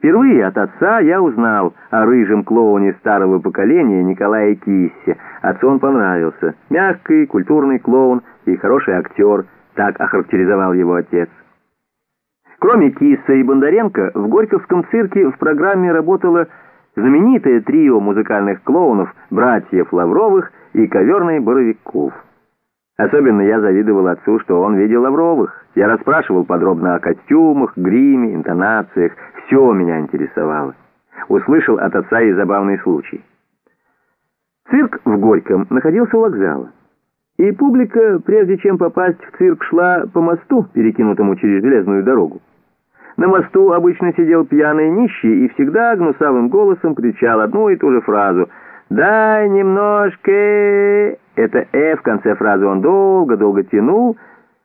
Впервые от отца я узнал о рыжем клоуне старого поколения Николае Киссе. Отцу он понравился. Мягкий, культурный клоун и хороший актер, так охарактеризовал его отец. Кроме Кисса и Бондаренко, в Горьковском цирке в программе работало знаменитое трио музыкальных клоунов братьев Лавровых и коверный Боровиков. Особенно я завидовал отцу, что он видел Лавровых. Я расспрашивал подробно о костюмах, гриме, интонациях. Все меня интересовало. Услышал от отца и забавный случай. Цирк в Горьком находился у вокзала. И публика, прежде чем попасть в цирк, шла по мосту, перекинутому через железную дорогу. На мосту обычно сидел пьяный нищий и всегда гнусавым голосом кричал одну и ту же фразу «Дай немножко...» Это «э» в конце фразы он долго-долго тянул,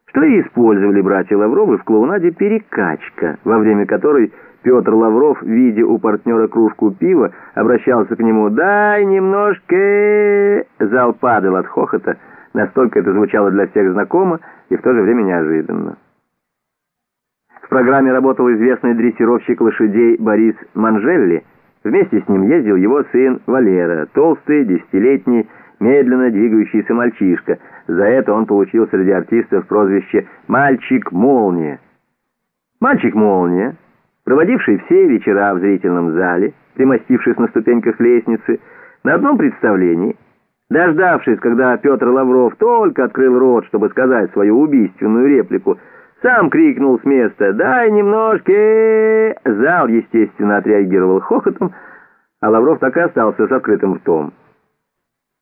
что и использовали братья Лавровы в клоунаде «Перекачка», во время которой Петр Лавров, видя у партнера кружку пива, обращался к нему «Дай немножко...» Зал падал от хохота, настолько это звучало для всех знакомо и в то же время неожиданно. В программе работал известный дрессировщик лошадей Борис Манжелли. Вместе с ним ездил его сын Валера, толстый, десятилетний, медленно двигающийся мальчишка. За это он получил среди артистов прозвище «Мальчик-молния». «Мальчик-молния», проводивший все вечера в зрительном зале, примостившись на ступеньках лестницы, на одном представлении, дождавшись, когда Петр Лавров только открыл рот, чтобы сказать свою убийственную реплику, сам крикнул с места «Дай немножко!» Зал, естественно, отреагировал хохотом, а Лавров так и остался с открытым ртом.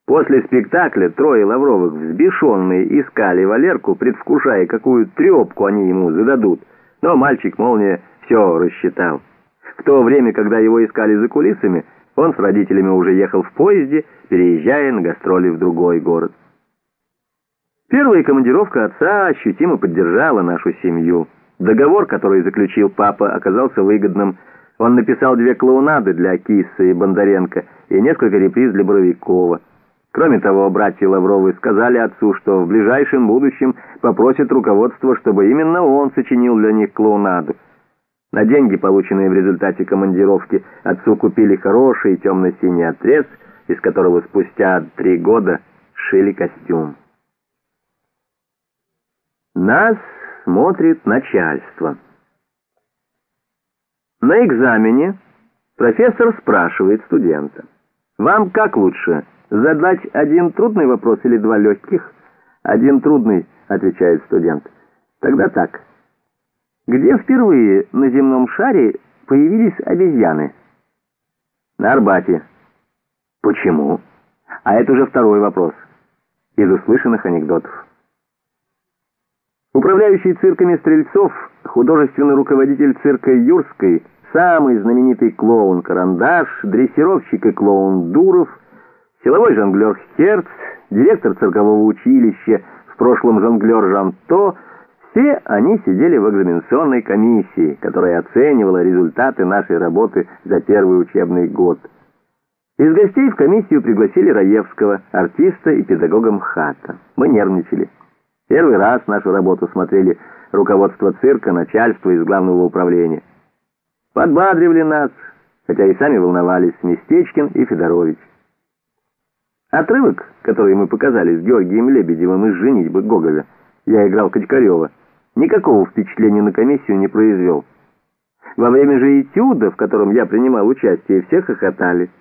После спектакля трое Лавровых, взбешенные, искали Валерку, предвкушая, какую трепку они ему зададут. Но мальчик-молния все рассчитал. В то время, когда его искали за кулисами, он с родителями уже ехал в поезде, переезжая на гастроли в другой город. Первая командировка отца ощутимо поддержала нашу семью. Договор, который заключил папа, оказался выгодным. Он написал две клоунады для Кисса и Бондаренко и несколько реприз для Боровикова. Кроме того, братья Лавровы сказали отцу, что в ближайшем будущем попросят руководство, чтобы именно он сочинил для них клоунаду. На деньги, полученные в результате командировки, отцу купили хороший темно-синий отрез, из которого спустя три года шили костюм. Нас смотрит начальство. На экзамене профессор спрашивает студента. «Вам как лучше?» Задать один трудный вопрос или два легких? Один трудный, отвечает студент. Тогда так. Где впервые на земном шаре появились обезьяны? На Арбате. Почему? А это уже второй вопрос. Из услышанных анекдотов. Управляющий цирками Стрельцов, художественный руководитель цирка Юрской, самый знаменитый клоун Карандаш, дрессировщик и клоун Дуров – силовой жонглер Херц, директор циркового училища, в прошлом жонглер Жанто, все они сидели в экзаменационной комиссии, которая оценивала результаты нашей работы за первый учебный год. Из гостей в комиссию пригласили Раевского, артиста и педагога МХАТа. Мы нервничали. Первый раз нашу работу смотрели руководство цирка, начальство из главного управления. Подбадривали нас, хотя и сами волновались Местечкин и Федорович. Отрывок, который мы показали с Георгием Лебедевым из «Женитьбы» Гоголя, я играл Качкарева, никакого впечатления на комиссию не произвел. Во время же этюда, в котором я принимал участие, все хохотали.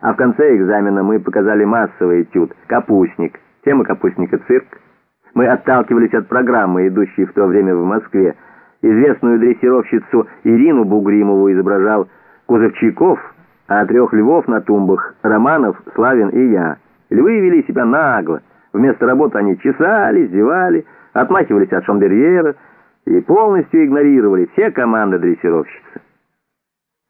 А в конце экзамена мы показали массовый этюд «Капустник», тема «Капустника цирк». Мы отталкивались от программы, идущей в то время в Москве. Известную дрессировщицу Ирину Бугримову изображал Кузовчиков, а трех львов на тумбах — Романов, Славин и я — Львы вели себя нагло. Вместо работы они чесали, зевали, отмахивались от шамберьера и полностью игнорировали все команды дрессировщицы.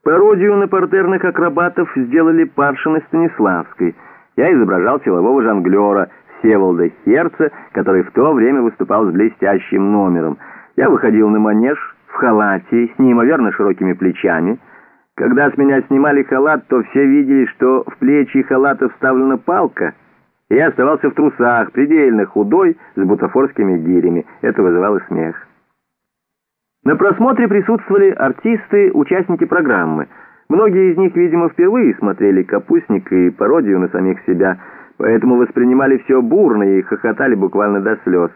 Пародию на портерных акробатов сделали Паршин и Станиславской. Я изображал силового жонглера Всеволода Херца, который в то время выступал с блестящим номером. Я выходил на манеж в халате с неимоверно широкими плечами, когда с меня снимали халат, то все видели, что в плечи халата вставлена палка. Я оставался в трусах, предельно худой, с бутафорскими гирями. Это вызывало смех. На просмотре присутствовали артисты, участники программы. Многие из них, видимо, впервые смотрели «Капустник» и пародию на самих себя, поэтому воспринимали все бурно и хохотали буквально до слез.